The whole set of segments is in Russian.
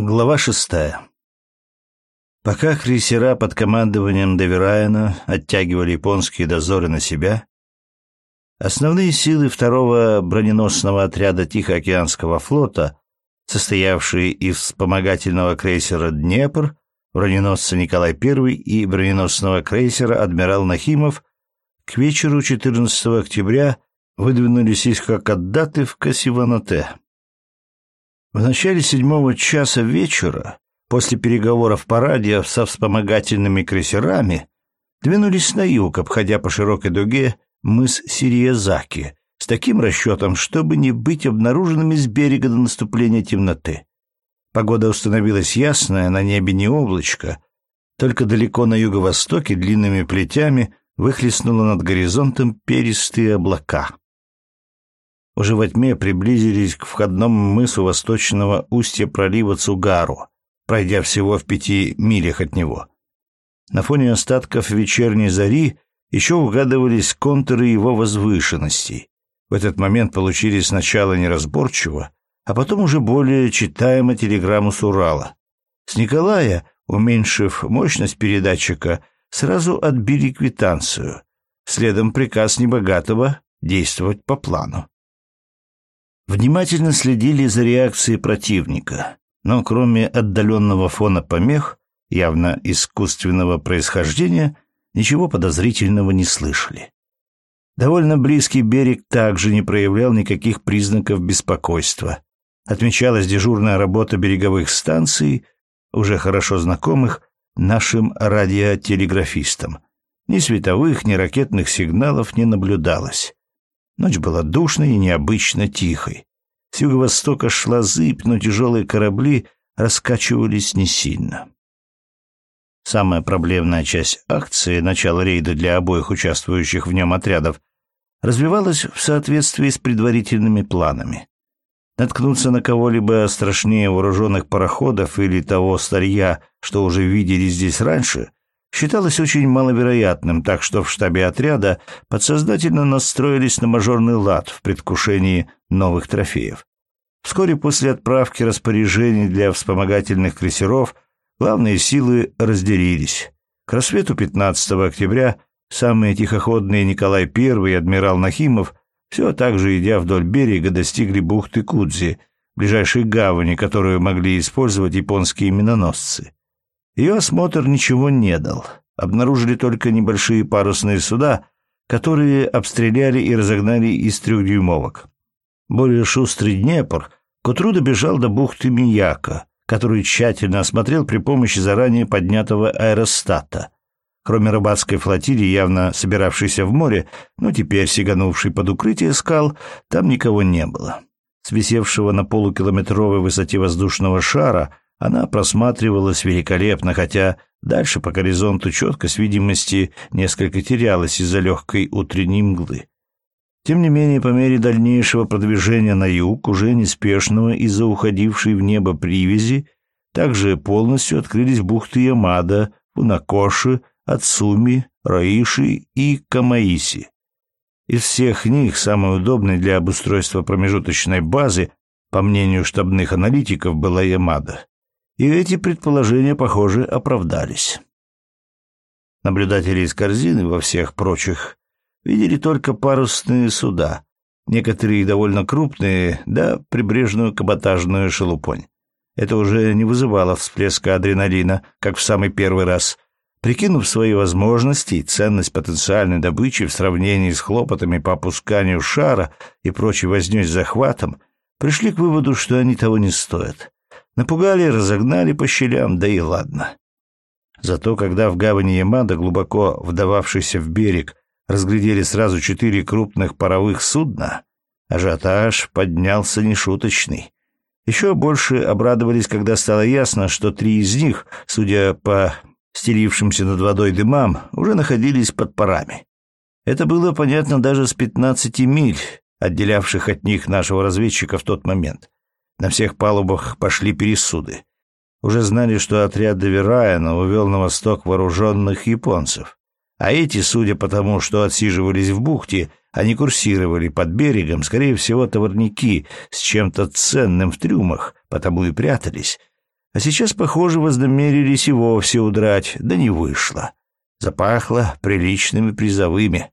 Глава шестая. Пока крейсера под командованием Деверайена оттягивали японские дозоры на себя, основные силы второго броненосного отряда Тихоокеанского флота, состоявшие из вспомогательного крейсера «Днепр», броненосца Николай I и броненосного крейсера «Адмирал Нахимов», к вечеру 14 октября выдвинулись из Хакаддаты в Касиваноте. В начале седьмого часа вечера, после переговоров по радио со вспомогательными крейсерами, двинулись на юг, обходя по широкой дуге мыс Сириязаки, с таким расчетом, чтобы не быть обнаруженными с берега до наступления темноты. Погода установилась ясная, на небе не облачко, только далеко на юго-востоке длинными плетями выхлестнуло над горизонтом перистые облака уже во тьме приблизились к входному мысу восточного устья пролива Цугару, пройдя всего в пяти милях от него. На фоне остатков вечерней зари еще угадывались контуры его возвышенностей. В этот момент получили сначала неразборчиво, а потом уже более читаемо телеграмму с Урала. С Николая, уменьшив мощность передатчика, сразу отбили квитанцию. Следом приказ небогатого действовать по плану внимательно следили за реакцией противника, но кроме отдаленного фона помех, явно искусственного происхождения, ничего подозрительного не слышали. Довольно близкий берег также не проявлял никаких признаков беспокойства. Отмечалась дежурная работа береговых станций, уже хорошо знакомых нашим радиотелеграфистам. Ни световых, ни ракетных сигналов не наблюдалось. Ночь была душной и необычно тихой. С юго-востока шла зыбь, но тяжелые корабли раскачивались не сильно. Самая проблемная часть акции, начало рейда для обоих участвующих в нем отрядов, развивалась в соответствии с предварительными планами. Наткнуться на кого-либо страшнее вооруженных пароходов или того старья, что уже видели здесь раньше, считалось очень маловероятным, так что в штабе отряда подсознательно настроились на мажорный лад в предвкушении новых трофеев. Вскоре после отправки распоряжений для вспомогательных крейсеров главные силы разделились. К рассвету 15 октября самые тихоходные Николай I и адмирал Нахимов все так же, идя вдоль берега, достигли бухты Кудзи, ближайшей гавани, которую могли использовать японские миноносцы. Ее осмотр ничего не дал. Обнаружили только небольшие парусные суда, которые обстреляли и разогнали из трехдюймовок. Более шустрый Днепр к утру добежал до бухты Мияка, которую тщательно осмотрел при помощи заранее поднятого аэростата. Кроме рыбацкой флотилии, явно собиравшейся в море, но теперь сиганувшей под укрытие скал, там никого не было. С висевшего на полукилометровой высоте воздушного шара она просматривалась великолепно, хотя дальше по горизонту четкость видимости несколько терялась из-за легкой утренней мглы. Тем не менее, по мере дальнейшего продвижения на юг, уже неспешного из-за уходившей в небо привязи, также полностью открылись бухты Ямада, Фунакоши, Ацуми, Раиши и Камаиси. Из всех них самой удобной для обустройства промежуточной базы, по мнению штабных аналитиков, была Ямада. И эти предположения, похоже, оправдались. Наблюдатели из корзины во всех прочих видели только парусные суда, некоторые довольно крупные, да прибрежную каботажную шелупонь. Это уже не вызывало всплеска адреналина, как в самый первый раз. Прикинув свои возможности и ценность потенциальной добычи в сравнении с хлопотами по опусканию шара и прочей вознёй с захватом, пришли к выводу, что они того не стоят. Напугали, разогнали по щелям, да и ладно. Зато когда в гавани Ямада, глубоко вдававшийся в берег, разглядели сразу четыре крупных паровых судна, ажиотаж поднялся нешуточный. Еще больше обрадовались, когда стало ясно, что три из них, судя по стелившимся над водой дымам, уже находились под парами. Это было понятно даже с пятнадцати миль, отделявших от них нашего разведчика в тот момент. На всех палубах пошли пересуды. Уже знали, что отряд Деверайена увел на восток вооруженных японцев. А эти, судя по тому, что отсиживались в бухте, они курсировали под берегом, скорее всего, товарники с чем-то ценным в трюмах, потому и прятались. А сейчас, похоже, вознамерились и вовсе удрать, да не вышло. Запахло приличными призовыми.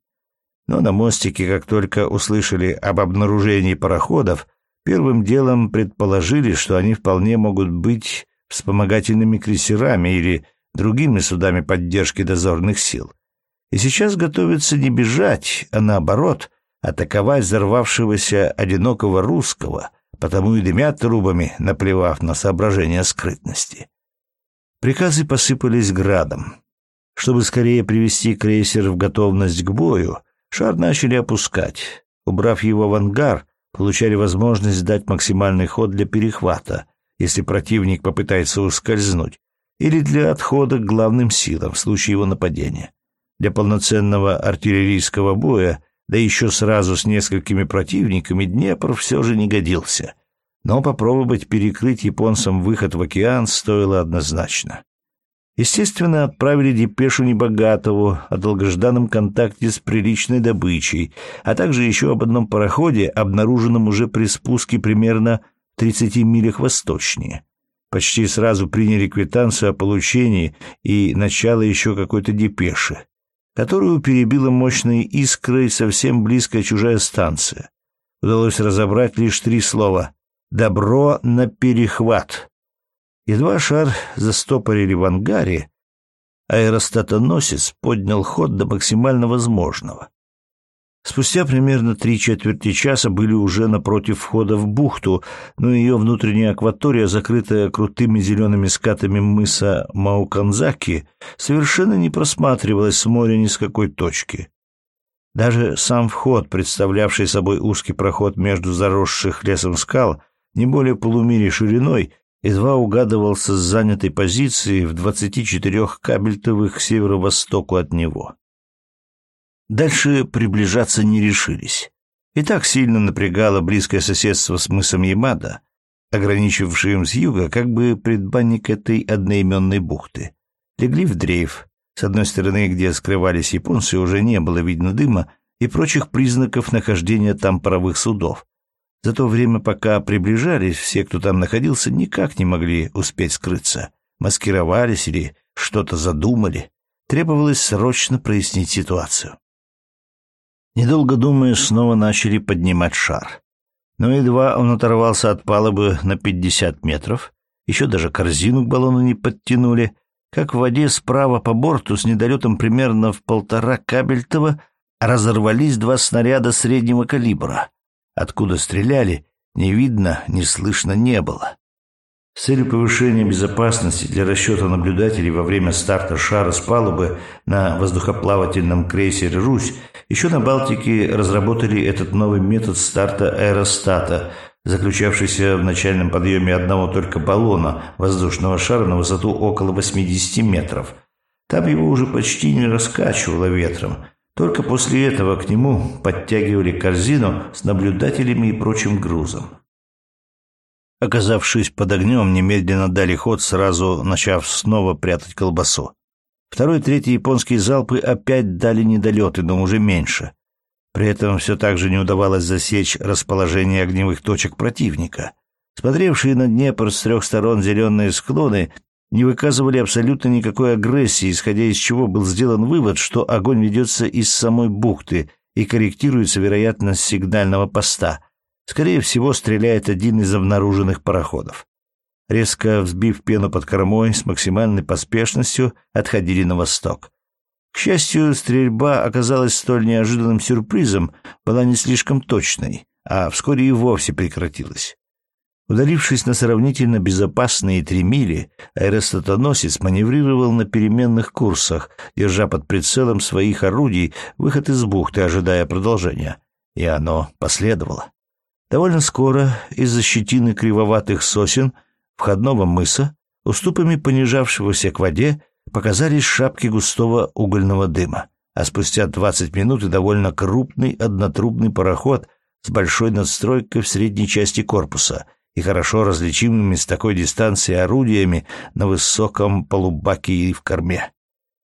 Но на мостике, как только услышали об обнаружении пароходов, первым делом предположили, что они вполне могут быть вспомогательными крейсерами или другими судами поддержки дозорных сил. И сейчас готовятся не бежать, а наоборот, атаковать взорвавшегося одинокого русского, потому и дымят трубами, наплевав на соображения скрытности. Приказы посыпались градом. Чтобы скорее привести крейсер в готовность к бою, шар начали опускать. Убрав его в ангар, получали возможность дать максимальный ход для перехвата, если противник попытается ускользнуть, или для отхода к главным силам в случае его нападения. Для полноценного артиллерийского боя, да еще сразу с несколькими противниками, Днепр все же не годился. Но попробовать перекрыть японцам выход в океан стоило однозначно. Естественно, отправили депешу Небогатову о долгожданном контакте с приличной добычей, а также еще об одном пароходе, обнаруженном уже при спуске примерно в 30 милях восточнее. Почти сразу приняли квитанцию о получении и начало еще какой-то депеши, которую перебила мощной искрой совсем близкая чужая станция. Удалось разобрать лишь три слова «добро на перехват». Едва шар застопорили в ангаре, аэростатоносец поднял ход до максимально возможного. Спустя примерно три четверти часа были уже напротив входа в бухту, но ее внутренняя акватория, закрытая крутыми зелеными скатами мыса Мауканзаки, совершенно не просматривалась с моря ни с какой точки. Даже сам вход, представлявший собой узкий проход между заросших лесом скал, не более полумили шириной, едва угадывался с занятой позиции в 24 кабельтовых к северо-востоку от него. Дальше приближаться не решились. И так сильно напрягало близкое соседство с мысом Ямада, ограничившим с юга как бы предбанник этой одноименной бухты. Легли в дрейф. С одной стороны, где скрывались японцы, уже не было видно дыма и прочих признаков нахождения там паровых судов. За то время, пока приближались, все, кто там находился, никак не могли успеть скрыться. Маскировались или что-то задумали. Требовалось срочно прояснить ситуацию. Недолго думая, снова начали поднимать шар. Но едва он оторвался от палубы на пятьдесят метров, еще даже корзину к баллону не подтянули, как в воде справа по борту с недолетом примерно в полтора кабельтова разорвались два снаряда среднего калибра. Откуда стреляли, не видно, не слышно не было. С целью повышения безопасности для расчета наблюдателей во время старта шара с палубы на воздухоплавательном крейсере «Русь» еще на Балтике разработали этот новый метод старта аэростата, заключавшийся в начальном подъеме одного только баллона воздушного шара на высоту около 80 метров. Там его уже почти не раскачивало ветром. Только после этого к нему подтягивали корзину с наблюдателями и прочим грузом. Оказавшись под огнем, немедленно дали ход, сразу начав снова прятать колбасу. Второй и третий японские залпы опять дали недолеты, но уже меньше. При этом все так же не удавалось засечь расположение огневых точек противника. Смотревшие на Днепр с трех сторон зеленые склоны не выказывали абсолютно никакой агрессии, исходя из чего был сделан вывод, что огонь ведется из самой бухты и корректируется вероятность сигнального поста — Скорее всего, стреляет один из обнаруженных пароходов. Резко взбив пену под кормой, с максимальной поспешностью отходили на восток. К счастью, стрельба оказалась столь неожиданным сюрпризом, была не слишком точной, а вскоре и вовсе прекратилась. Удалившись на сравнительно безопасные три мили, аэростатоносец маневрировал на переменных курсах, держа под прицелом своих орудий выход из бухты, ожидая продолжения. И оно последовало. Довольно скоро из-за щетины кривоватых сосен входного мыса, уступами понижавшегося к воде, показались шапки густого угольного дыма, а спустя двадцать минут и довольно крупный однотрубный пароход с большой надстройкой в средней части корпуса и хорошо различимыми с такой дистанции орудиями на высоком полубаке и в корме.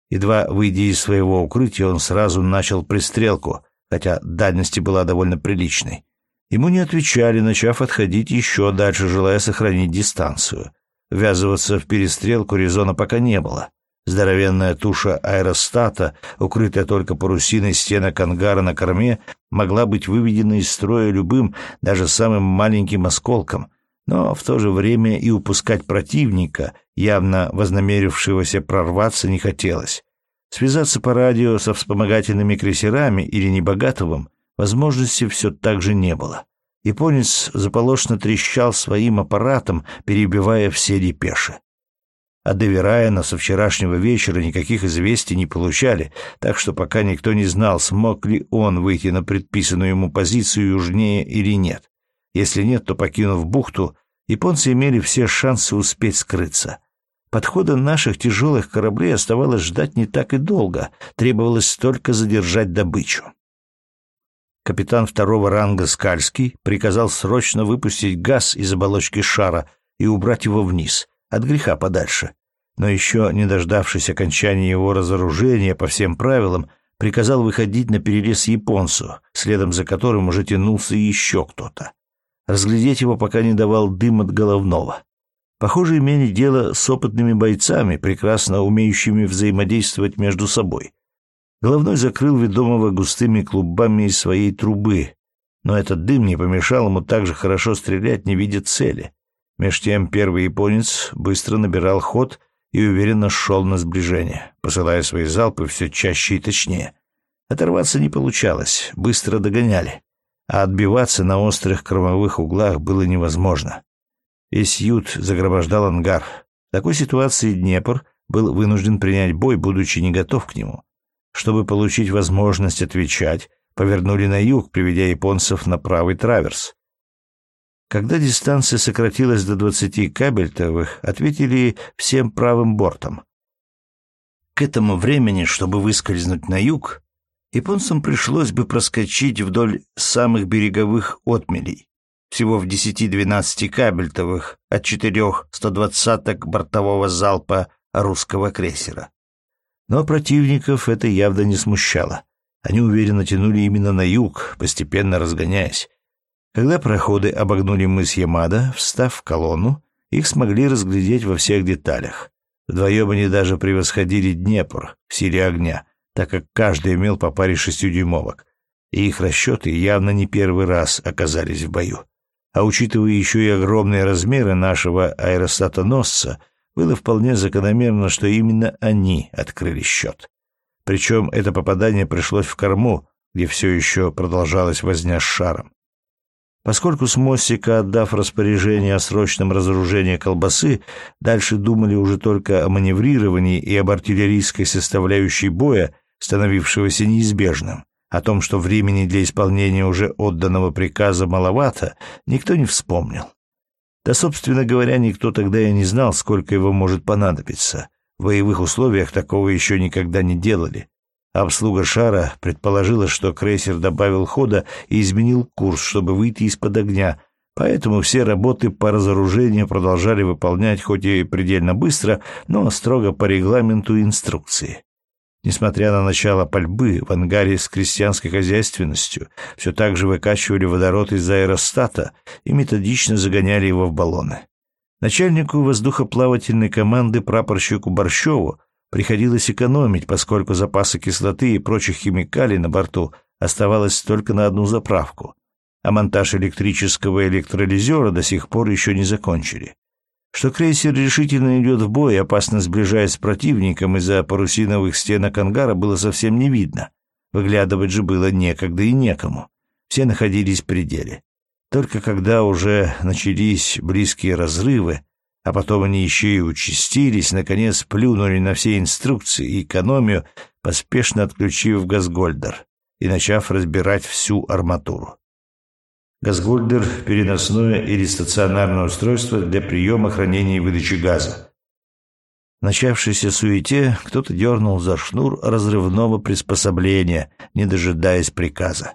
Едва выйдя из своего укрытия, он сразу начал пристрелку, хотя дальность была довольно приличной. Ему не отвечали, начав отходить еще дальше, желая сохранить дистанцию. ввязываться в перестрелку резона пока не было. Здоровенная туша аэростата, укрытая только парусиной стенок ангара на корме, могла быть выведена из строя любым, даже самым маленьким осколком, но в то же время и упускать противника, явно вознамерившегося прорваться, не хотелось. Связаться по радио со вспомогательными крейсерами или Небогатовым возможности все так же не было. Японец заполошно трещал своим аппаратом, перебивая все депеши. От Деверайена со вчерашнего вечера никаких известий не получали, так что пока никто не знал, смог ли он выйти на предписанную ему позицию южнее или нет. Если нет, то, покинув бухту, японцы имели все шансы успеть скрыться. Подхода наших тяжелых кораблей оставалось ждать не так и долго, требовалось только задержать добычу. Капитан второго ранга Скальский приказал срочно выпустить газ из оболочки шара и убрать его вниз — от греха подальше. Но еще не дождавшись окончания его разоружения по всем правилам, приказал выходить на перерез японцу, следом за которым уже тянулся еще кто-то. Разглядеть его пока не давал дым от головного. Похоже, имели дело с опытными бойцами, прекрасно умеющими взаимодействовать между собой. Головной закрыл ведомого густыми клубами из своей трубы, но этот дым не помешал ему так же хорошо стрелять, не видя цели. Меж тем первый японец быстро набирал ход и уверенно шел на сближение, посылая свои залпы все чаще и точнее. Оторваться не получалось, быстро догоняли, а отбиваться на острых кормовых углах было невозможно. Весь ют загромождал ангар. В такой ситуации Днепр был вынужден принять бой, будучи не готов к нему. Чтобы получить возможность отвечать, повернули на юг, приведя японцев на правый траверс. Когда дистанция сократилась до 20 кабельтовых, ответили всем правым бортом. К этому времени, чтобы выскользнуть на юг, японцам пришлось бы проскочить вдоль самых береговых отмелей, всего в 10-12 кабельтовых от четырех 120-ок бортового залпа русского крейсера. Но противников это явно не смущало. Они уверенно тянули именно на юг, постепенно разгоняясь. Когда проходы обогнули мыс Ямада, встав в колонну, их смогли разглядеть во всех деталях. Вдвоем они даже превосходили Днепр в силе огня, так как каждый имел по паре шестидюймовок, и их расчеты явно не первый раз оказались в бою. А учитывая еще и огромные размеры нашего аэростатоносца, было вполне закономерно, что именно они открыли счет. Причем это попадание пришлось в корму, где все еще продолжалась возня с шаром. Поскольку с мостика, отдав распоряжение о срочном разоружении колбасы, дальше думали уже только о маневрировании и об артиллерийской составляющей боя, становившегося неизбежным, о том, что времени для исполнения уже отданного приказа маловато, никто не вспомнил. Да, собственно говоря, никто тогда и не знал, сколько его может понадобиться. В боевых условиях такого еще никогда не делали. Обслуга шара предположила, что крейсер добавил хода и изменил курс, чтобы выйти из-под огня, поэтому все работы по разоружению продолжали выполнять хоть и предельно быстро, но строго по регламенту инструкции. Несмотря на начало пальбы, в ангаре с крестьянской хозяйственностью все так же выкачивали водород из аэростата и методично загоняли его в баллоны. Начальнику воздухоплавательной команды прапорщику Борщеву Приходилось экономить, поскольку запасы кислоты и прочих химикалий на борту оставалось только на одну заправку, а монтаж электрического электролизера до сих пор еще не закончили. Что крейсер решительно идет в бой, опасно сближаясь с противником из-за парусиновых стенок ангара, было совсем не видно. Выглядывать же было некогда и некому. Все находились в пределе. Только когда уже начались близкие разрывы, а потом они еще и участились, наконец плюнули на все инструкции и экономию, поспешно отключив газгольдер и начав разбирать всю арматуру. Газгольдер — переносное или стационарное устройство для приема, хранения и выдачи газа. В начавшейся суете кто-то дернул за шнур разрывного приспособления, не дожидаясь приказа.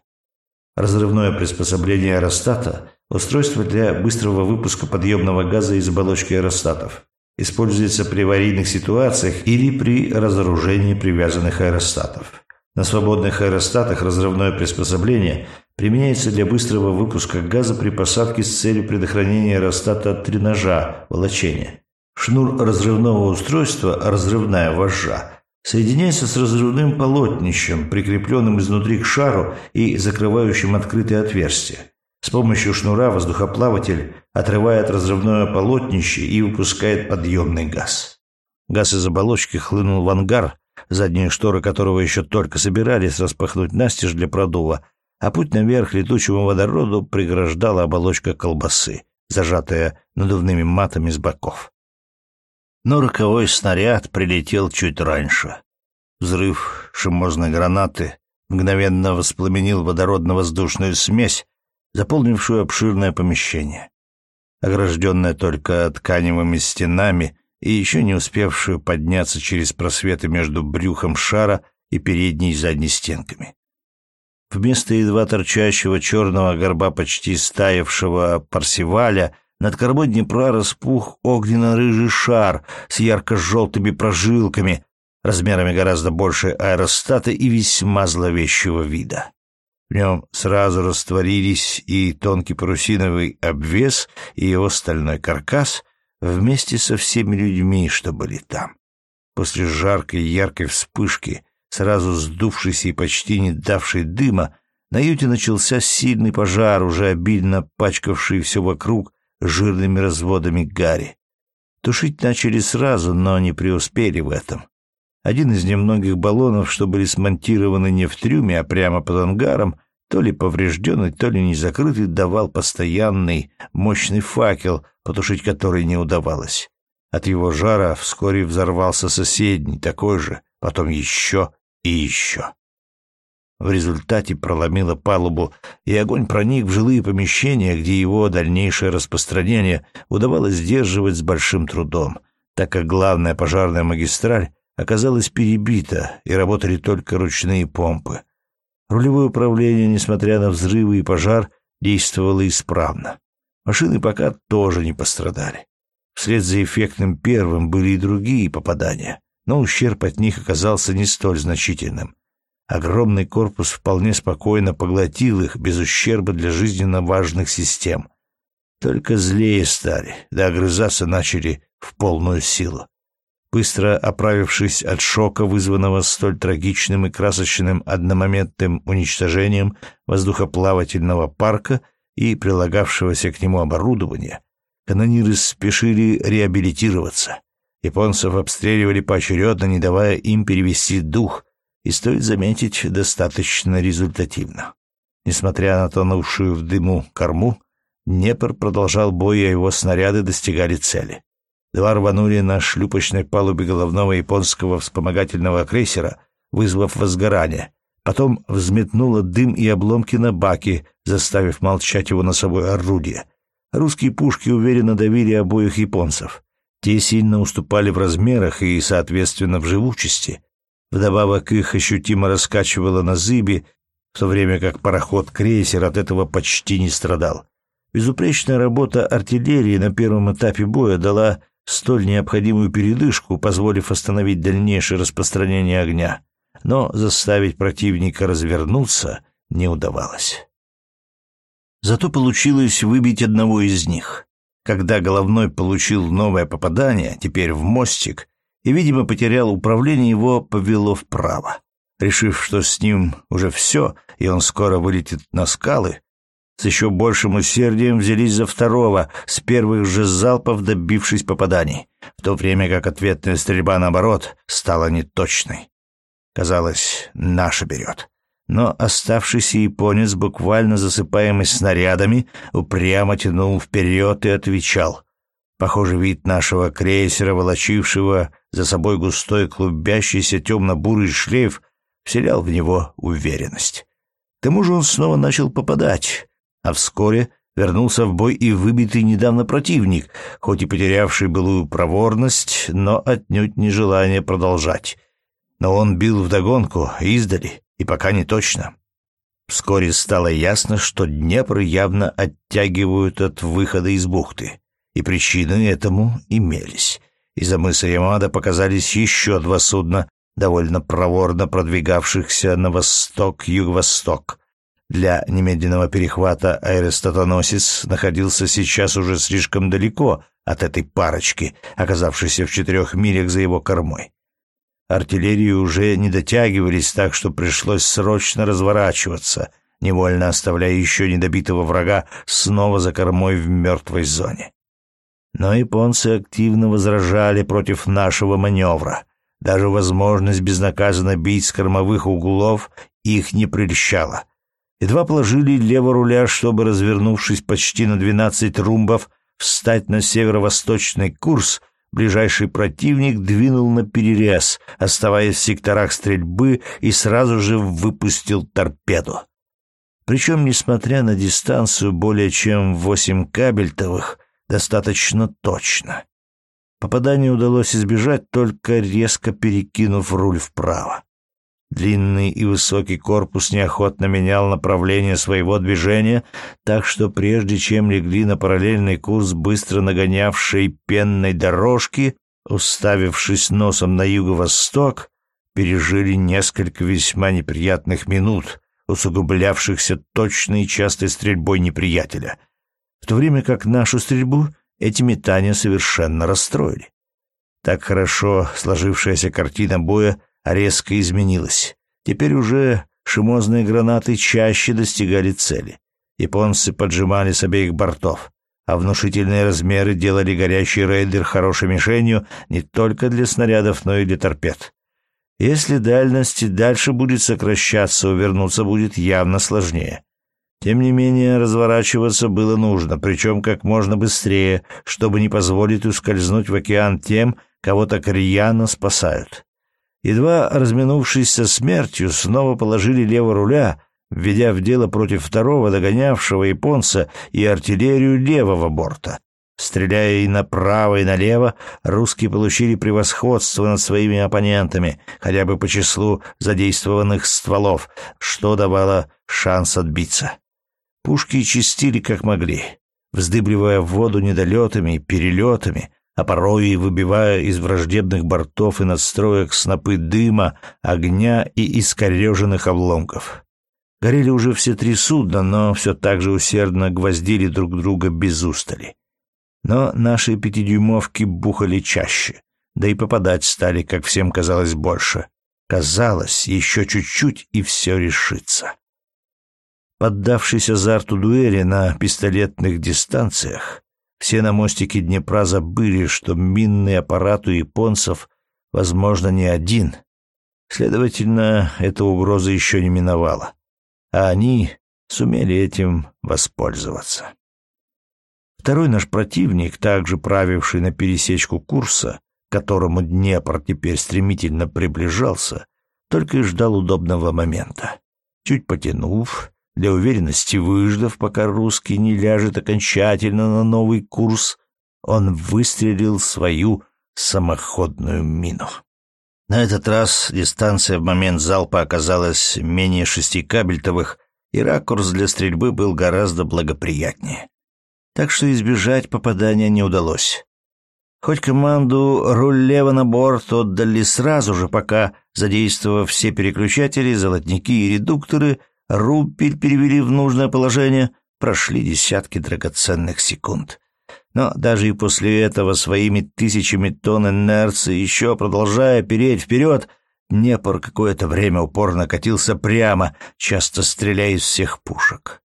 Разрывное приспособление аэростата — устройство для быстрого выпуска подъемного газа из оболочки аэростатов. Используется при аварийных ситуациях или при разоружении привязанных аэростатов. На свободных аэростатах разрывное приспособление применяется для быстрого выпуска газа при посадке с целью предохранения аэростата от тренажа, волочения. Шнур разрывного устройства, разрывная вожжа, соединяется с разрывным полотнищем, прикрепленным изнутри к шару и закрывающим открытые отверстия. С помощью шнура воздухоплаватель отрывает разрывное полотнище и выпускает подъемный газ. Газ из оболочки хлынул в ангар, задние шторы которого еще только собирались распахнуть настежь для продува, а путь наверх летучему водороду преграждала оболочка колбасы, зажатая надувными матами с боков. Но роковой снаряд прилетел чуть раньше. Взрыв шимозной гранаты мгновенно воспламенил водородно-воздушную смесь, заполнившую обширное помещение. Огражденное только тканевыми стенами и еще не успевшую подняться через просветы между брюхом шара и передней и задней стенками. Вместо едва торчащего черного горба почти стаявшего парсиваля над кормой Днепра распух огненно-рыжий шар с ярко-желтыми прожилками, размерами гораздо больше аэростата и весьма зловещего вида. В нем сразу растворились и тонкий парусиновый обвес, и его стальной каркас вместе со всеми людьми, что были там. После жаркой яркой вспышки, сразу сдувшейся и почти не давшей дыма, на юте начался сильный пожар, уже обильно пачкавший все вокруг жирными разводами гари. Тушить начали сразу, но не преуспели в этом. Один из немногих баллонов, что были смонтированы не в трюме, а прямо под ангаром, то ли поврежденный, то ли не закрытый, давал постоянный мощный факел, потушить который не удавалось. От его жара вскоре взорвался соседний, такой же, потом еще и еще. В результате проломило палубу, и огонь проник в жилые помещения, где его дальнейшее распространение удавалось сдерживать с большим трудом, так как главная пожарная магистраль оказалась перебита, и работали только ручные помпы. Рулевое управление, несмотря на взрывы и пожар, действовало исправно. Машины пока тоже не пострадали. Вслед за эффектным первым были и другие попадания, но ущерб от них оказался не столь значительным. Огромный корпус вполне спокойно поглотил их без ущерба для жизненно важных систем. Только злее стали, да огрызаться начали в полную силу. Быстро оправившись от шока, вызванного столь трагичным и красочным одномоментным уничтожением воздухоплавательного парка и прилагавшегося к нему оборудования, канониры спешили реабилитироваться. Японцев обстреливали поочередно, не давая им перевести дух, и, стоит заметить, достаточно результативно. Несмотря на тонувшую в дыму корму, Днепр продолжал бой, а его снаряды достигали цели. Два рванули на шлюпочной палубе головного японского вспомогательного крейсера, вызвав возгорание. Потом взметнуло дым и обломки на баке, заставив молчать его носовое орудие. Русские пушки уверенно давили обоих японцев. Те сильно уступали в размерах и, соответственно, в живучести. Вдобавок их ощутимо раскачивало на зыбе, в то время как пароход-крейсер от этого почти не страдал. Безупречная работа артиллерии на первом этапе боя дала столь необходимую передышку, позволив остановить дальнейшее распространение огня, но заставить противника развернуться не удавалось. Зато получилось выбить одного из них. Когда головной получил новое попадание, теперь в мостик, и, видимо, потерял управление, его повело вправо. Решив, что с ним уже все, и он скоро вылетит на скалы, с еще большим усердием взялись за второго, с первых же залпов добившись попаданий, в то время как ответная стрельба, наоборот, стала неточной. Казалось, наша берет. Но оставшийся японец, буквально засыпаемый снарядами, упрямо тянул вперед и отвечал. Похоже, вид нашего крейсера, волочившего за собой густой клубящийся темно-бурый шлейф, вселял в него уверенность. К тому же он снова начал попадать, а вскоре вернулся в бой и выбитый недавно противник, хоть и потерявший былую проворность, но отнюдь не желание продолжать. Но он бил вдогонку, издали, и пока не точно. Вскоре стало ясно, что Днепр явно оттягивают от выхода из бухты и причины этому имелись. Из-за мыса Ямада показались еще два судна, довольно проворно продвигавшихся на восток-юго-восток. для немедленного перехвата аэростатоносец находился сейчас уже слишком далеко от этой парочки, оказавшейся в четырех милях за его кормой. Артиллерию уже не дотягивались, так что пришлось срочно разворачиваться, невольно оставляя еще недобитого врага снова за кормой в мертвой зоне. Но японцы активно возражали против нашего маневра. Даже возможность безнаказанно бить с кормовых углов их не прельщала. Едва положили лево руля, чтобы, развернувшись почти на двенадцать румбов, встать на северо-восточный курс, ближайший противник двинул на перерез, оставаясь в секторах стрельбы, и сразу же выпустил торпеду. Причем, несмотря на дистанцию более чем восемь кабельтовых, достаточно точно. Попадание удалось избежать, только резко перекинув руль вправо. Длинный и высокий корпус неохотно менял направление своего движения, так что прежде чем легли на параллельный курс быстро нагонявшей пенной дорожки, уставившись носом на юго-восток, пережили несколько весьма неприятных минут, усугублявшихся точной и частой стрельбой неприятеля, в то время как нашу стрельбу эти метания совершенно расстроили. Так хорошо сложившаяся картина боя резко изменилась. Теперь уже шимозные гранаты чаще достигали цели. Японцы поджимали с обеих бортов, а внушительные размеры делали горящий рейдер хорошей мишенью не только для снарядов, но и для торпед. Если дальность дальше будет сокращаться, увернуться будет явно сложнее. Тем не менее, разворачиваться было нужно, причем как можно быстрее, чтобы не позволить ускользнуть в океан тем, кого так рьяно спасают. Едва разминувшись со смертью, снова положили лево руля, введя в дело против второго догонявшего японца и артиллерию левого борта. Стреляя и направо, и налево, русские получили превосходство над своими оппонентами, хотя бы по числу задействованных стволов, что давало шанс отбиться. Пушки чистили как могли, вздыбливая в воду недолетами и перелетами, а порой и выбивая из враждебных бортов и надстроек снопы дыма, огня и искореженных обломков. Горели уже все три судна, но все так же усердно гвоздили друг друга без устали. Но наши пятидюймовки бухали чаще, да и попадать стали, как всем казалось, больше. Казалось, еще чуть-чуть, и все решится. Поддавшись азарту дуэли на пистолетных дистанциях, все на мостике Днепра забыли, что минный аппарат у японцев, возможно, не один. Следовательно, эта угроза еще не миновала. А они сумели этим воспользоваться. Второй наш противник, также правивший на пересечку курса, к которому Днепр теперь стремительно приближался, только и ждал удобного момента. Чуть потянув, для уверенности выждав, пока русский не ляжет окончательно на новый курс, он выстрелил свою самоходную мину. На этот раз дистанция в момент залпа оказалась менее шести кабельтовых, и ракурс для стрельбы был гораздо благоприятнее. Так что избежать попадания не удалось. Хоть команду «руль лево на борт» отдали сразу же, пока, задействовав все переключатели, золотники и редукторы, рупель перевели в нужное положение, прошли десятки драгоценных секунд. Но даже и после этого своими тысячами тонн инерции, еще продолжая переть вперед, Днепр какое-то время упорно катился прямо, часто стреляя из всех пушек.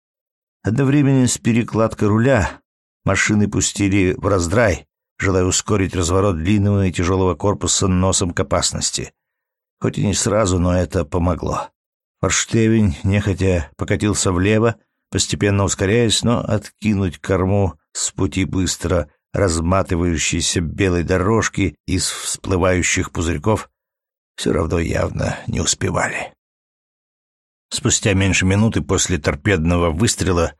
Одновременно с перекладкой руля машины пустили в раздрай, желая ускорить разворот длинного и тяжелого корпуса носом к опасности. Хоть и не сразу, но это помогло. Форштевень нехотя покатился влево, постепенно ускоряясь, но откинуть корму с пути быстро разматывающейся белой дорожки из всплывающих пузырьков все равно явно не успевали. Спустя меньше минуты после торпедного выстрела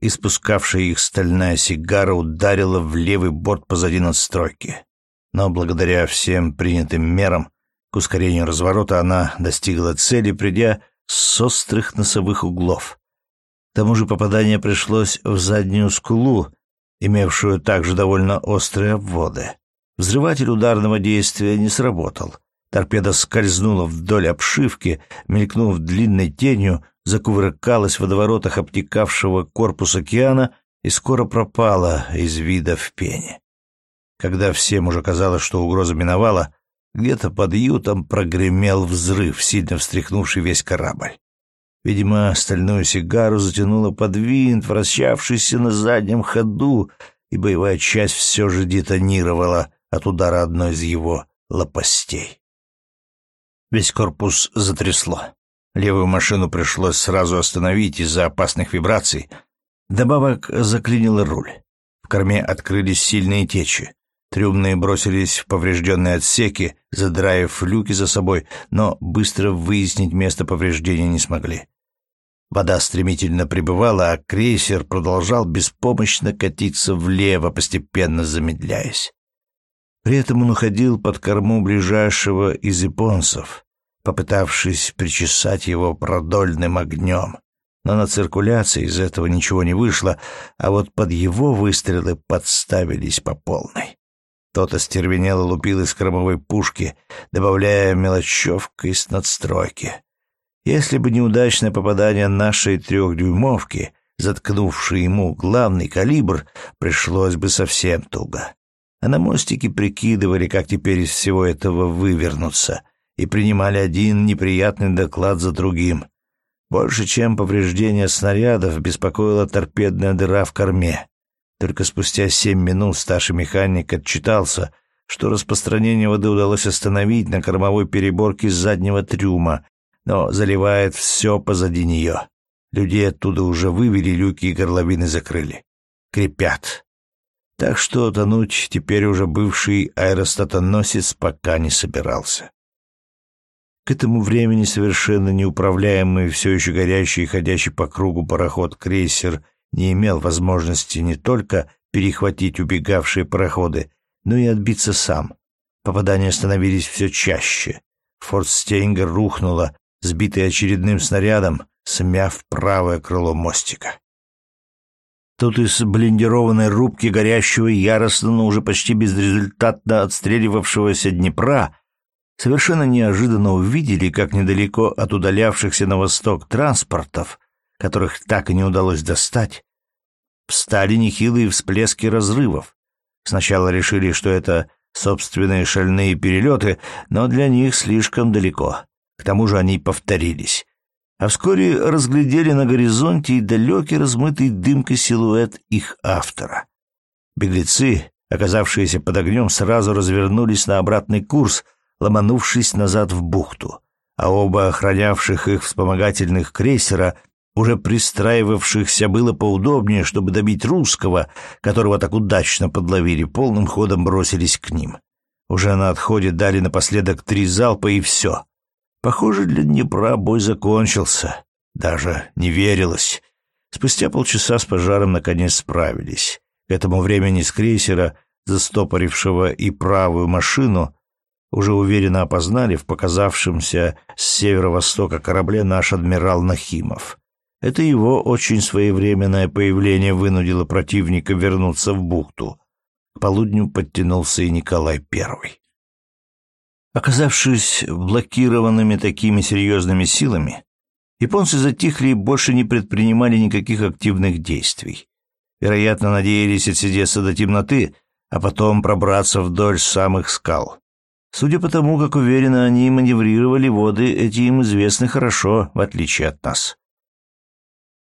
испускавшая их стальная сигара ударила в левый борт позади надстройки. Но благодаря всем принятым мерам к ускорению разворота она достигла цели, придя с острых носовых углов. К тому же попадание пришлось в заднюю скулу, имевшую также довольно острые обводы. Взрыватель ударного действия не сработал, Торпеда скользнула вдоль обшивки, мелькнув длинной тенью, закувыркалась в водоворотах обтекавшего корпус океана и скоро пропала из вида в пене. Когда всем уже казалось, что угроза миновала, где-то под ютом прогремел взрыв, сильно встряхнувший весь корабль. Видимо, стальную сигару затянуло под винт, вращавшийся на заднем ходу, и боевая часть все же детонировала от удара одной из его лопастей. Весь корпус затрясло. Левую машину пришлось сразу остановить из-за опасных вибраций. Добавок заклинило руль. В корме открылись сильные течи. Трюмные бросились в поврежденные отсеки, задраив люки за собой, но быстро выяснить место повреждения не смогли. Вода стремительно прибывала, а крейсер продолжал беспомощно катиться влево, постепенно замедляясь. При этом он уходил под корму ближайшего из японцев, попытавшись причесать его продольным огнем. Но на циркуляции из этого ничего не вышло, а вот под его выстрелы подставились по полной. Тот остервенело лупил из кормовой пушки, добавляя мелочевкой с надстройки. Если бы неудачное попадание нашей трехдюймовки, заткнувшей ему главный калибр, пришлось бы совсем туго а на мостике прикидывали, как теперь из всего этого вывернуться, и принимали один неприятный доклад за другим. Больше, чем повреждение снарядов, беспокоила торпедная дыра в корме. Только спустя семь минут старший механик отчитался, что распространение воды удалось остановить на кормовой переборке заднего трюма, но заливает все позади нее. Людей оттуда уже вывели, люки и горловины закрыли. Крепят. Так что тонуть теперь уже бывший аэростатоносец пока не собирался. К этому времени совершенно неуправляемый, все еще горящий и ходящий по кругу пароход-крейсер не имел возможности не только перехватить убегавшие пароходы, но и отбиться сам. Попадания становились все чаще. Форт Стейнгер рухнула, сбитый очередным снарядом, смяв правое крыло мостика. Тут из блиндированной рубки горящего яростно, но уже почти безрезультатно отстреливавшегося Днепра совершенно неожиданно увидели, как недалеко от удалявшихся на восток транспортов, которых так и не удалось достать, встали нехилые всплески разрывов. Сначала решили, что это собственные шальные перелеты, но для них слишком далеко. К тому же они повторились а вскоре разглядели на горизонте и далекий размытый дымкой силуэт их автора. Беглецы, оказавшиеся под огнем, сразу развернулись на обратный курс, ломанувшись назад в бухту, а оба охранявших их вспомогательных крейсера, уже пристраивавшихся было поудобнее, чтобы добить русского, которого так удачно подловили, полным ходом бросились к ним. Уже на отходе дали напоследок три залпа и все. Похоже, для Днепра бой закончился. Даже не верилось. Спустя полчаса с пожаром наконец справились. К этому времени с крейсера, застопорившего и правую машину, уже уверенно опознали в показавшемся с северо-востока корабле наш адмирал Нахимов. Это его очень своевременное появление вынудило противника вернуться в бухту. К полудню подтянулся и Николай Первый. Оказавшись блокированными такими серьезными силами, японцы затихли и больше не предпринимали никаких активных действий. Вероятно, надеялись отсидеться до темноты, а потом пробраться вдоль самых скал. Судя по тому, как уверенно они маневрировали, воды эти им известны хорошо, в отличие от нас.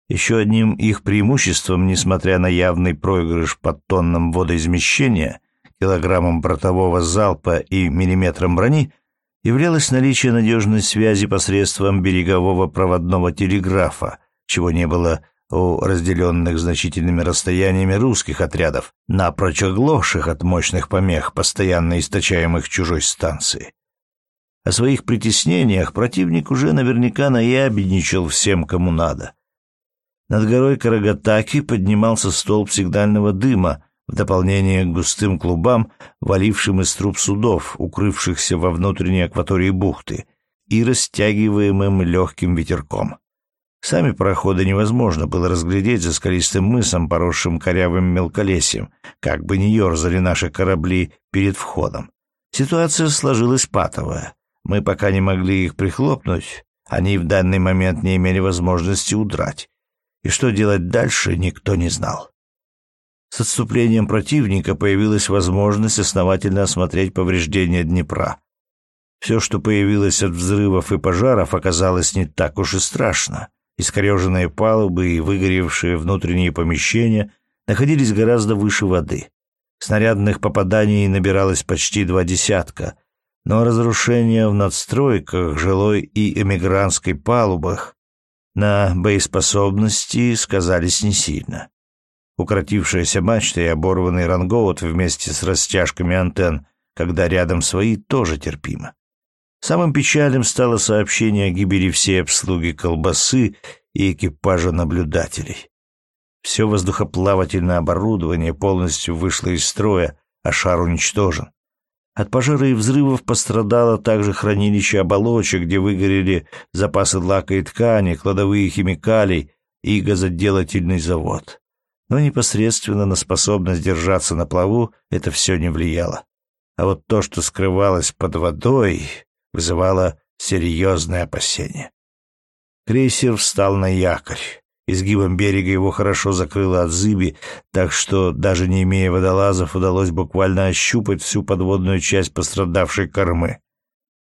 Еще одним их преимуществом, несмотря на явный проигрыш под тонном водоизмещения, килограммом бортового залпа и миллиметром брони являлось наличие надежной связи посредством берегового проводного телеграфа, чего не было у разделенных значительными расстояниями русских отрядов, напрочь оглохших от мощных помех, постоянно источаемых чужой станции. О своих притеснениях противник уже наверняка наябедничал всем, кому надо. Над горой Карагатаки поднимался столб сигнального дыма, в дополнение к густым клубам, валившим из труб судов, укрывшихся во внутренней акватории бухты, и растягиваемым легким ветерком. Сами пароходы невозможно было разглядеть за скалистым мысом, поросшим корявым мелколесьем, как бы ни ерзали наши корабли перед входом. Ситуация сложилась патовая. Мы пока не могли их прихлопнуть, они в данный момент не имели возможности удрать. И что делать дальше, никто не знал. С отступлением противника появилась возможность основательно осмотреть повреждения Днепра. Все, что появилось от взрывов и пожаров, оказалось не так уж и страшно. Искореженные палубы и выгоревшие внутренние помещения находились гораздо выше воды. Снарядных попаданий набиралось почти два десятка, но разрушения в надстройках, жилой и эмигрантской палубах на боеспособности сказались не сильно. Укротившаяся мачта и оборванный рангоут вместе с растяжками антенн, когда рядом свои, тоже терпимо. Самым печальным стало сообщение о гибели всей обслуги колбасы и экипажа наблюдателей. Все воздухоплавательное оборудование полностью вышло из строя, а шар уничтожен. От пожара и взрывов пострадало также хранилище оболочек, где выгорели запасы лака и ткани, кладовые химикалий и газоделательный завод. Но непосредственно на способность держаться на плаву это все не влияло. А вот то, что скрывалось под водой, вызывало серьезное опасение. Крейсер встал на якорь. Изгибом берега его хорошо закрыло от зыби, так что, даже не имея водолазов, удалось буквально ощупать всю подводную часть пострадавшей кормы.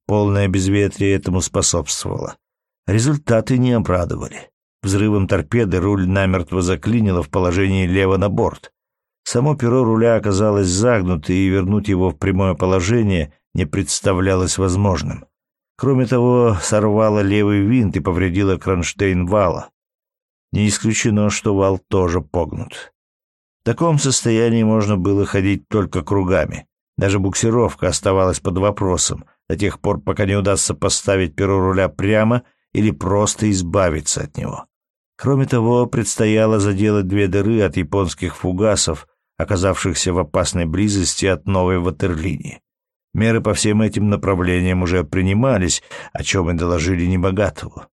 Полное безветрие этому способствовало. Результаты не обрадовали. Взрывом торпеды руль намертво заклинило в положении лево на борт. Само перо руля оказалось загнуто, и вернуть его в прямое положение не представлялось возможным. Кроме того, сорвало левый винт и повредило кронштейн вала. Не исключено, что вал тоже погнут. В таком состоянии можно было ходить только кругами. Даже буксировка оставалась под вопросом до тех пор, пока не удастся поставить перо руля прямо или просто избавиться от него. Кроме того, предстояло заделать две дыры от японских фугасов, оказавшихся в опасной близости от новой ватерлинии. Меры по всем этим направлениям уже принимались, о чем и доложили Небогатову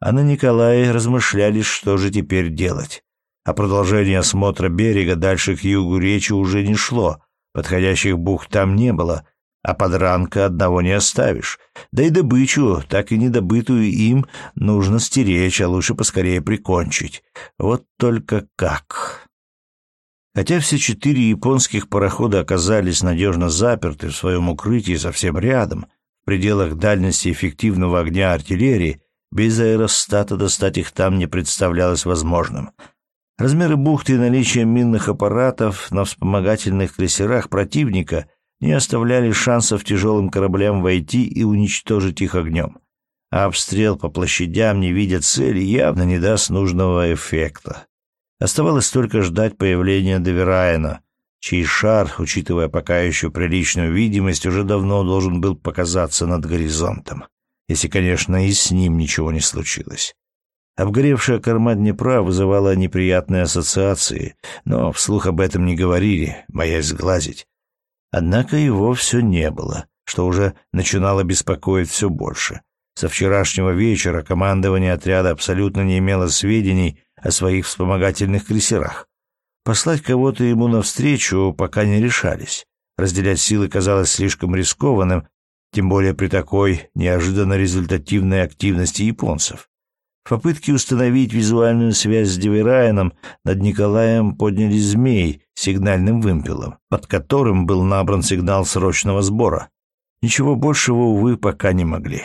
а на Николае размышляли, что же теперь делать. А продолжение осмотра берега дальше к югу речи уже не шло, подходящих бухт там не было, а подранка одного не оставишь. Да и добычу, так и недобытую им, нужно стеречь, а лучше поскорее прикончить. Вот только как... Хотя все четыре японских парохода оказались надежно заперты в своем укрытии совсем рядом, в пределах дальности эффективного огня артиллерии, без аэростата достать их там не представлялось возможным. Размеры бухты и наличие минных аппаратов на вспомогательных крейсерах противника не оставляли шансов тяжелым кораблям войти и уничтожить их огнем. А обстрел по площадям, не видя цели, явно не даст нужного эффекта. Оставалось только ждать появления Деверайена, чей шар, учитывая пока еще приличную видимость, уже давно должен был показаться над горизонтом если, конечно, и с ним ничего не случилось. Обгоревшая корма Днепра вызывала неприятные ассоциации, но вслух об этом не говорили, боясь сглазить. Однако его все не было, что уже начинало беспокоить все больше. Со вчерашнего вечера командование отряда абсолютно не имело сведений о своих вспомогательных крейсерах. Послать кого-то ему навстречу пока не решались. Разделять силы казалось слишком рискованным, тем более при такой неожиданно результативной активности японцев. В попытке установить визуальную связь с Деверайеном над Николаем подняли змей сигнальным вымпелом, под которым был набран сигнал срочного сбора. Ничего большего, увы, пока не могли.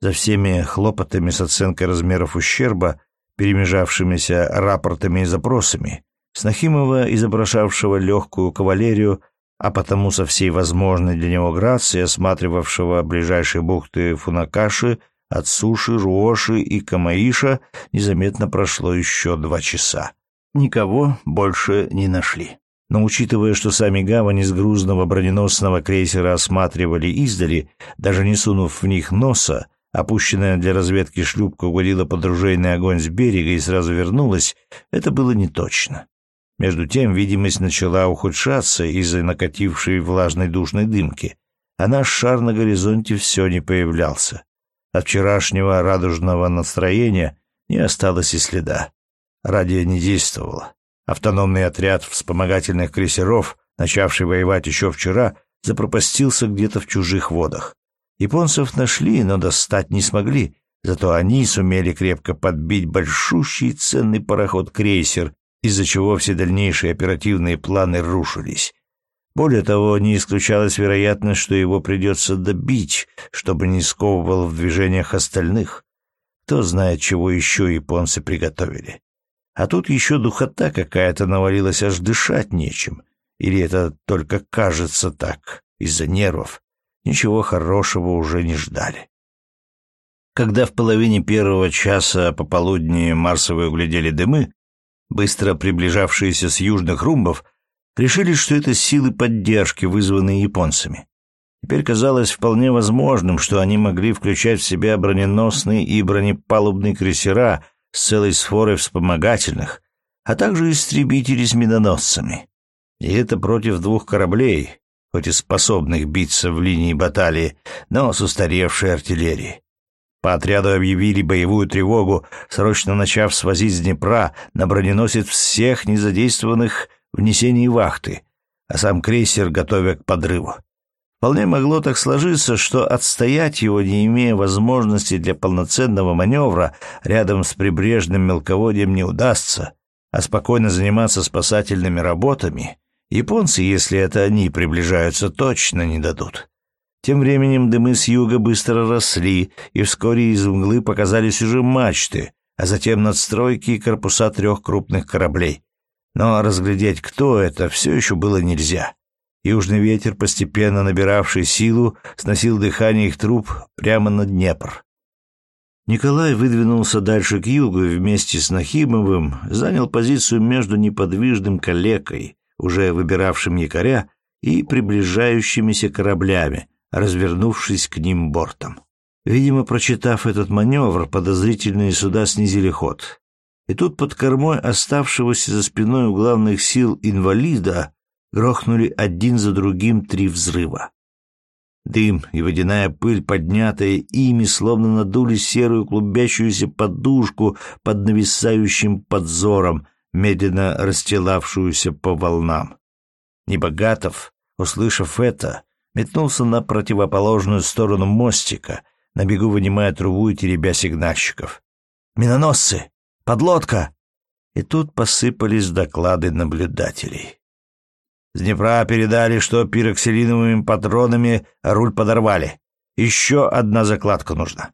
За всеми хлопотами с оценкой размеров ущерба, перемежавшимися рапортами и запросами, Снахимова, изображавшего легкую кавалерию, а потому со всей возможной для него грацией осматривавшего ближайшие бухты Фунакаши от Суши, Руоши и Камаиша незаметно прошло еще два часа. Никого больше не нашли. Но учитывая, что сами гавани с грузного броненосного крейсера осматривали издали, даже не сунув в них носа, опущенная для разведки шлюпка угодила под ружейный огонь с берега и сразу вернулась, это было не точно. Между тем видимость начала ухудшаться из-за накатившей влажной душной дымки, а наш шар на горизонте все не появлялся. От вчерашнего радужного настроения не осталось и следа. Радио не действовало. Автономный отряд вспомогательных крейсеров, начавший воевать еще вчера, запропастился где-то в чужих водах. Японцев нашли, но достать не смогли, зато они сумели крепко подбить большущий ценный пароход-крейсер, из-за чего все дальнейшие оперативные планы рушились. Более того, не исключалась вероятность, что его придется добить, чтобы не сковывал в движениях остальных. Кто знает, чего еще японцы приготовили. А тут еще духота какая-то навалилась, аж дышать нечем. Или это только кажется так, из-за нервов. Ничего хорошего уже не ждали. Когда в половине первого часа пополудни марсовые углядели дымы, быстро приближавшиеся с южных румбов, решили, что это силы поддержки, вызванные японцами. Теперь казалось вполне возможным, что они могли включать в себя броненосные и бронепалубные крейсера с целой сфорой вспомогательных, а также истребители с миноносцами. И это против двух кораблей, хоть и способных биться в линии баталии, но с устаревшей артиллерией. По отряду объявили боевую тревогу, срочно начав свозить с Днепра на броненосец всех незадействованных в вахты, а сам крейсер готовя к подрыву. Вполне могло так сложиться, что отстоять его, не имея возможности для полноценного маневра рядом с прибрежным мелководьем не удастся, а спокойно заниматься спасательными работами японцы, если это они приближаются, точно не дадут. Тем временем дымы с юга быстро росли, и вскоре из углы показались уже мачты, а затем надстройки и корпуса трех крупных кораблей. Но разглядеть, кто это, все еще было нельзя. Южный ветер, постепенно набиравший силу, сносил дыхание их труб прямо на Днепр. Николай выдвинулся дальше к югу и вместе с Нахимовым занял позицию между неподвижным калекой, уже выбиравшим якоря, и приближающимися кораблями, развернувшись к ним бортом. Видимо, прочитав этот маневр, подозрительные суда снизили ход. И тут под кормой оставшегося за спиной у главных сил инвалида грохнули один за другим три взрыва. Дым и водяная пыль, поднятая ими, словно надули серую клубящуюся подушку под нависающим подзором, медленно расстилавшуюся по волнам. Небогатов, услышав это, метнулся на противоположную сторону мостика, на бегу вынимая трубу и теребя сигнальщиков. «Миноносцы! Подлодка!» И тут посыпались доклады наблюдателей. С Днепра передали, что пироксилиновыми патронами руль подорвали. Еще одна закладка нужна.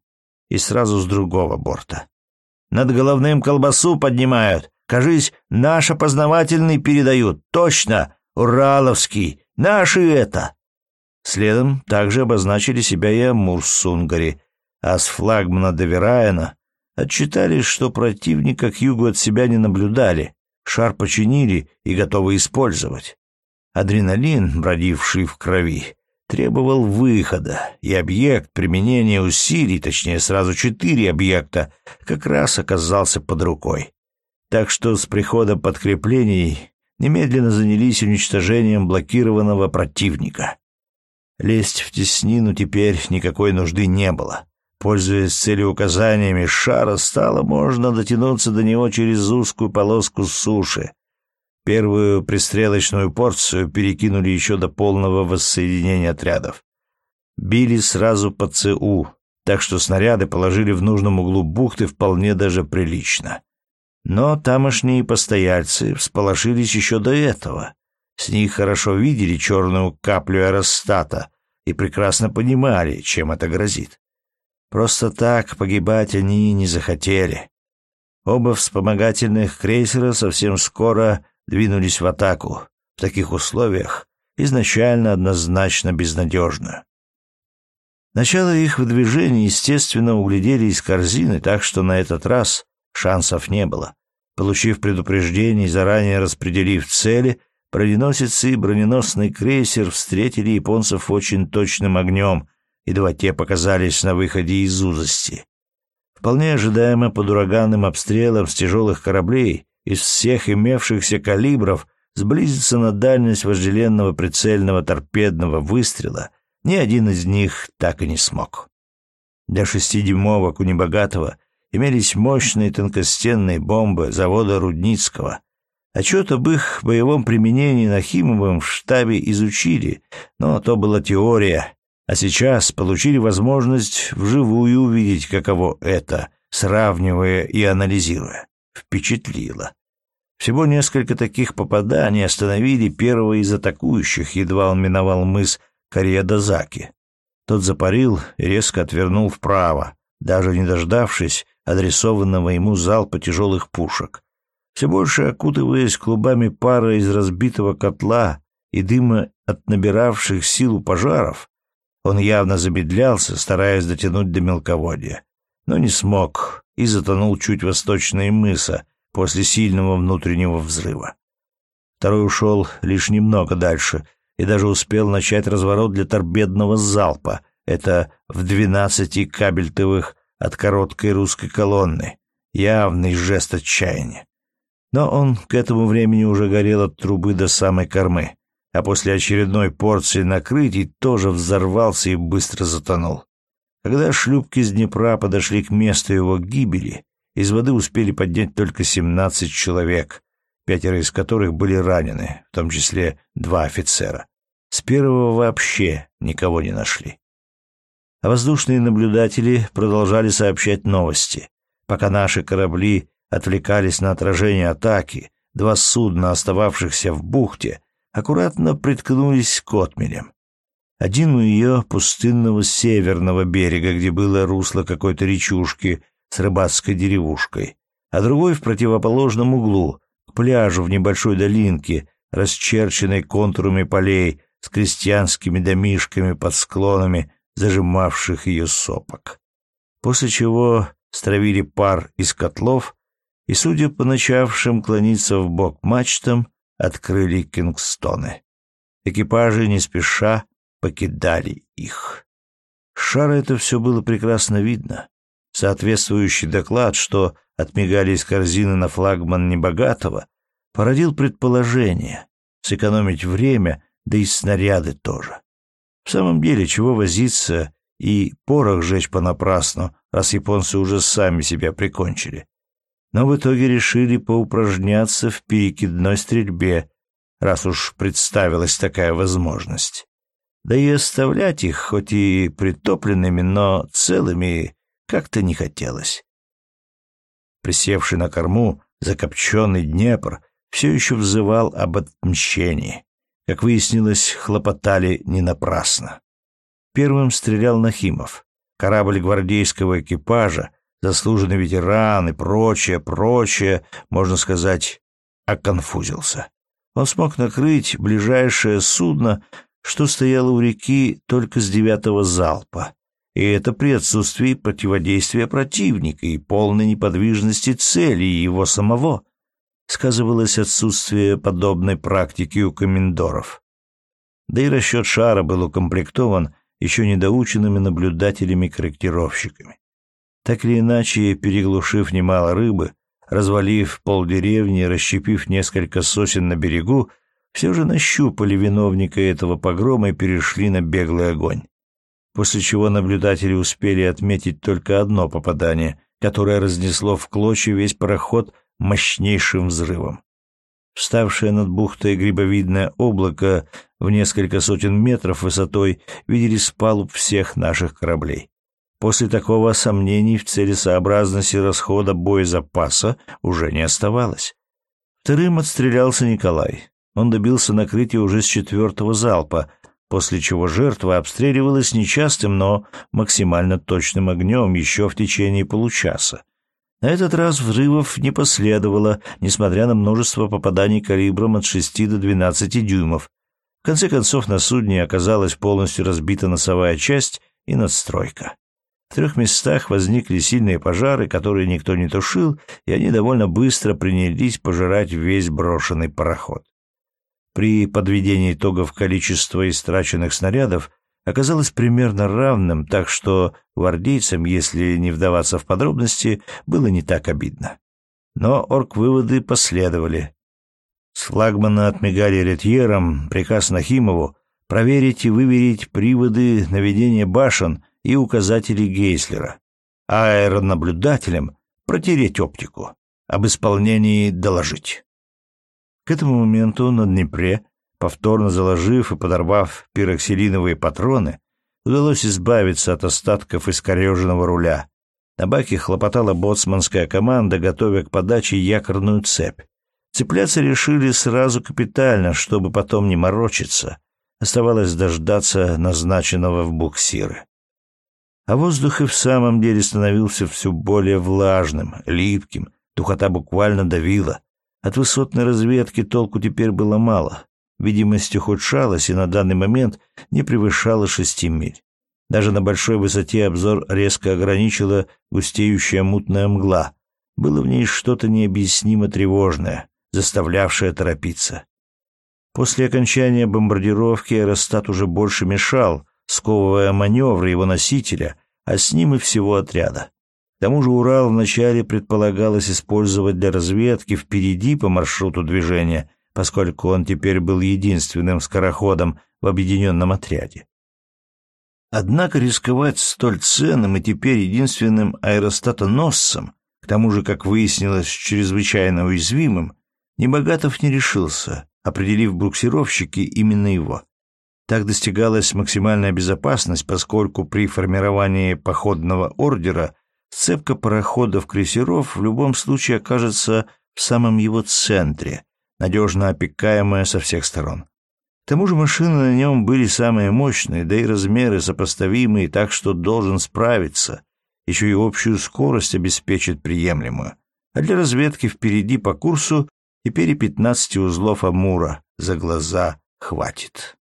И сразу с другого борта. Над головным колбасу поднимают. Кажись, наш опознавательный передают. Точно! Ураловский! Наши это! Следом также обозначили себя и Амур-Сунгари, а с флагмана Довераяна отчитали, что противника к югу от себя не наблюдали, шар починили и готовы использовать. Адреналин, бродивший в крови, требовал выхода, и объект применения усилий, точнее сразу четыре объекта, как раз оказался под рукой. Так что с приходом подкреплений немедленно занялись уничтожением блокированного противника. Лезть в теснину теперь никакой нужды не было. Пользуясь целеуказаниями шара, стало можно дотянуться до него через узкую полоску суши, Первую пристрелочную порцию перекинули еще до полного воссоединения отрядов. Били сразу по ЦУ, так что снаряды положили в нужном углу бухты вполне даже прилично. Но тамошние постояльцы всполошились еще до этого. С них хорошо видели черную каплю аэростата и прекрасно понимали, чем это грозит. Просто так погибать они не захотели. Оба вспомогательных крейсера совсем скоро двинулись в атаку, в таких условиях изначально однозначно безнадежно. Начало их выдвижения, естественно, углядели из корзины, так что на этот раз шансов не было. Получив предупреждение и заранее распределив цели, броненосец и броненосный крейсер встретили японцев очень точным огнем, едва те показались на выходе из узости. Вполне ожидаемо под ураганным обстрелом с тяжелых кораблей из всех имевшихся калибров сблизиться на дальность вожделенного прицельного торпедного выстрела ни один из них так и не смог. Для шестидюймовок у небогатого имелись мощные тонкостенные бомбы завода Рудницкого. Отчет об их боевом применении Нахимовым в штабе изучили, но то была теория, А сейчас получили возможность вживую увидеть, каково это, сравнивая и анализируя. Впечатлило. Всего несколько таких попаданий остановили первого из атакующих, едва он миновал мыс Кариадазаки. Тот запарил и резко отвернул вправо, даже не дождавшись адресованного ему залпа тяжелых пушек. Все больше окутываясь клубами пара из разбитого котла и дыма от набиравших силу пожаров, он явно замедлялся, стараясь дотянуть до мелководья, но не смог и затонул чуть восточнее мыса после сильного внутреннего взрыва. Второй ушел лишь немного дальше и даже успел начать разворот для торпедного залпа. Это в двенадцати кабельтовых от короткой русской колонны. Явный жест отчаяния. Но он к этому времени уже горел от трубы до самой кормы, а после очередной порции накрытий тоже взорвался и быстро затонул. Когда шлюпки с Днепра подошли к месту его гибели, из воды успели поднять только 17 человек, пятеро из которых были ранены, в том числе два офицера. С первого вообще никого не нашли. А воздушные наблюдатели продолжали сообщать новости. Пока наши корабли отвлекались на отражение атаки, два судна, остававшихся в бухте, аккуратно приткнулись к отмелям. Один у ее пустынного северного берега, где было русло какой-то речушки с рыбацкой деревушкой, а другой в противоположном углу, к пляжу в небольшой долинке, расчерченной контурами полей с крестьянскими домишками под склонами зажимавших ее сопок. После чего стравили пар из котлов и, судя по начавшим клониться в бок мачтам, открыли кингстоны. Экипажи не спеша покидали их. Шара это все было прекрасно видно. Соответствующий доклад, что отмигали из корзины на флагман небогатого, породил предположение сэкономить время, да и снаряды тоже. В самом деле, чего возиться и порох жечь понапрасну, раз японцы уже сами себя прикончили. Но в итоге решили поупражняться в перекидной стрельбе, раз уж представилась такая возможность. Да и оставлять их, хоть и притопленными, но целыми, как-то не хотелось. Присевший на корму, закопченный Днепр все еще взывал об отмщении. Как выяснилось, хлопотали не напрасно. Первым стрелял Нахимов. Корабль гвардейского экипажа, заслуженный ветеран и прочее, прочее, можно сказать, оконфузился. Он смог накрыть ближайшее судно, что стояло у реки только с девятого залпа. И это при отсутствии противодействия противника и полной неподвижности цели его самого сказывалось отсутствие подобной практики у комендоров. Да и расчет шара был укомплектован еще недоученными наблюдателями-корректировщиками. Так или иначе, переглушив немало рыбы, развалив полдеревни, расщепив несколько сосен на берегу, все же нащупали виновника этого погрома и перешли на беглый огонь. После чего наблюдатели успели отметить только одно попадание, которое разнесло в клочья весь пароход мощнейшим взрывом. Вставшее над бухтой грибовидное облако в несколько сотен метров высотой видели с палуб всех наших кораблей. После такого сомнений в целесообразности расхода боезапаса уже не оставалось. Вторым отстрелялся Николай. Он добился накрытия уже с четвертого залпа, после чего жертва обстреливалась нечастым, но максимально точным огнем еще в течение получаса. На этот раз взрывов не последовало, несмотря на множество попаданий калибром от 6 до 12 дюймов. В конце концов на судне оказалась полностью разбита носовая часть и надстройка. В трех местах возникли сильные пожары, которые никто не тушил, и они довольно быстро принялись пожирать весь брошенный пароход. При подведении итогов количества истраченных снарядов оказалось примерно равным, так что гвардейцам, если не вдаваться в подробности, было не так обидно. Но орг-выводы последовали. С флагмана отмигали ретьером приказ Нахимову проверить и выверить приводы наведения башен и указатели Гейслера, а аэронаблюдателям протереть оптику, об исполнении доложить. К этому моменту на Днепре повторно заложив и подорвав пироксилиновые патроны, удалось избавиться от остатков искореженного руля. На баке хлопотала боцманская команда, готовя к подаче якорную цепь. Цепляться решили сразу капитально, чтобы потом не морочиться. Оставалось дождаться назначенного в буксиры. А воздух и в самом деле становился все более влажным, липким, духота буквально давила. От высотной разведки толку теперь было мало. Видимость ухудшалась и на данный момент не превышала шести миль. Даже на большой высоте обзор резко ограничила густеющая мутная мгла. Было в ней что-то необъяснимо тревожное, заставлявшее торопиться. После окончания бомбардировки аэростат уже больше мешал, сковывая маневры его носителя, а с ним и всего отряда. К тому же Урал вначале предполагалось использовать для разведки впереди по маршруту движения, поскольку он теперь был единственным скороходом в объединенном отряде. Однако рисковать столь ценным и теперь единственным аэростатоносцем, к тому же, как выяснилось, чрезвычайно уязвимым, Небогатов не решился, определив буксировщики именно его. Так достигалась максимальная безопасность, поскольку при формировании походного ордера сцепка пароходов-крейсеров в любом случае окажется в самом его центре, надежно опекаемая со всех сторон. К тому же машины на нем были самые мощные, да и размеры сопоставимые, так что должен справиться. Еще и общую скорость обеспечит приемлемую. А для разведки впереди по курсу теперь и 15 узлов Амура за глаза хватит.